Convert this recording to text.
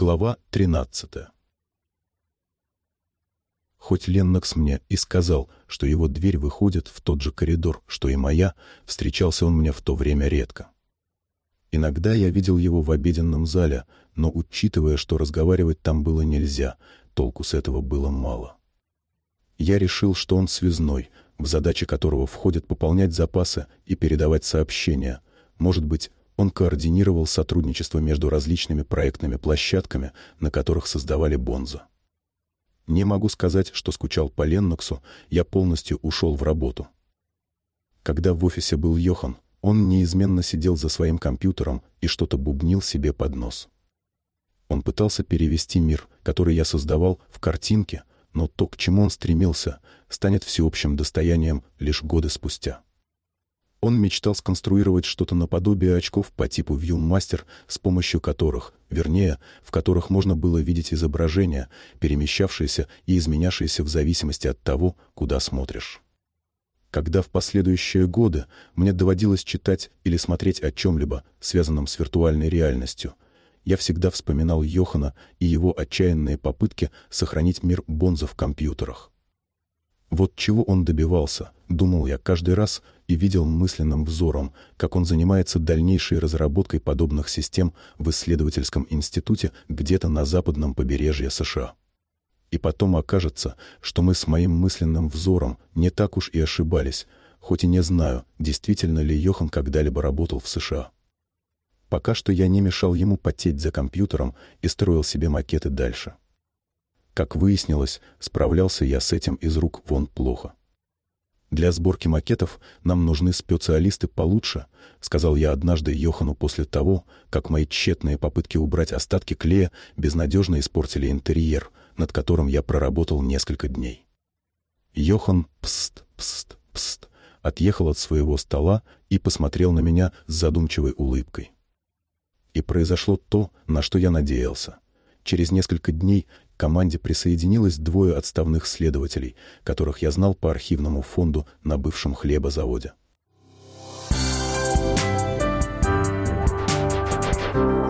Глава 13 Хоть Леннокс мне и сказал, что его дверь выходит в тот же коридор, что и моя, встречался он мне в то время редко. Иногда я видел его в обеденном зале, но, учитывая, что разговаривать там было нельзя, толку с этого было мало. Я решил, что он связной, в задачи которого входит пополнять запасы и передавать сообщения. Может быть, он координировал сотрудничество между различными проектными площадками, на которых создавали Бонза. Не могу сказать, что скучал по Ленноксу, я полностью ушел в работу. Когда в офисе был Йохан, он неизменно сидел за своим компьютером и что-то бубнил себе под нос. Он пытался перевести мир, который я создавал, в картинки, но то, к чему он стремился, станет всеобщим достоянием лишь годы спустя. Он мечтал сконструировать что-то наподобие очков по типу ViewMaster, с помощью которых, вернее, в которых можно было видеть изображения, перемещавшиеся и изменявшиеся в зависимости от того, куда смотришь. Когда в последующие годы мне доводилось читать или смотреть о чем-либо, связанном с виртуальной реальностью, я всегда вспоминал Йохана и его отчаянные попытки сохранить мир Бонза в компьютерах. Вот чего он добивался, думал я каждый раз и видел мысленным взором, как он занимается дальнейшей разработкой подобных систем в исследовательском институте где-то на западном побережье США. И потом окажется, что мы с моим мысленным взором не так уж и ошибались, хоть и не знаю, действительно ли Йохан когда-либо работал в США. Пока что я не мешал ему потеть за компьютером и строил себе макеты дальше. Как выяснилось, справлялся я с этим из рук вон плохо. «Для сборки макетов нам нужны специалисты получше», сказал я однажды Йохану после того, как мои тщетные попытки убрать остатки клея безнадежно испортили интерьер, над которым я проработал несколько дней. Йохан пст, пст, пст, отъехал от своего стола и посмотрел на меня с задумчивой улыбкой. И произошло то, на что я надеялся. Через несколько дней команде присоединилось двое отставных следователей, которых я знал по архивному фонду на бывшем хлебозаводе. Thank you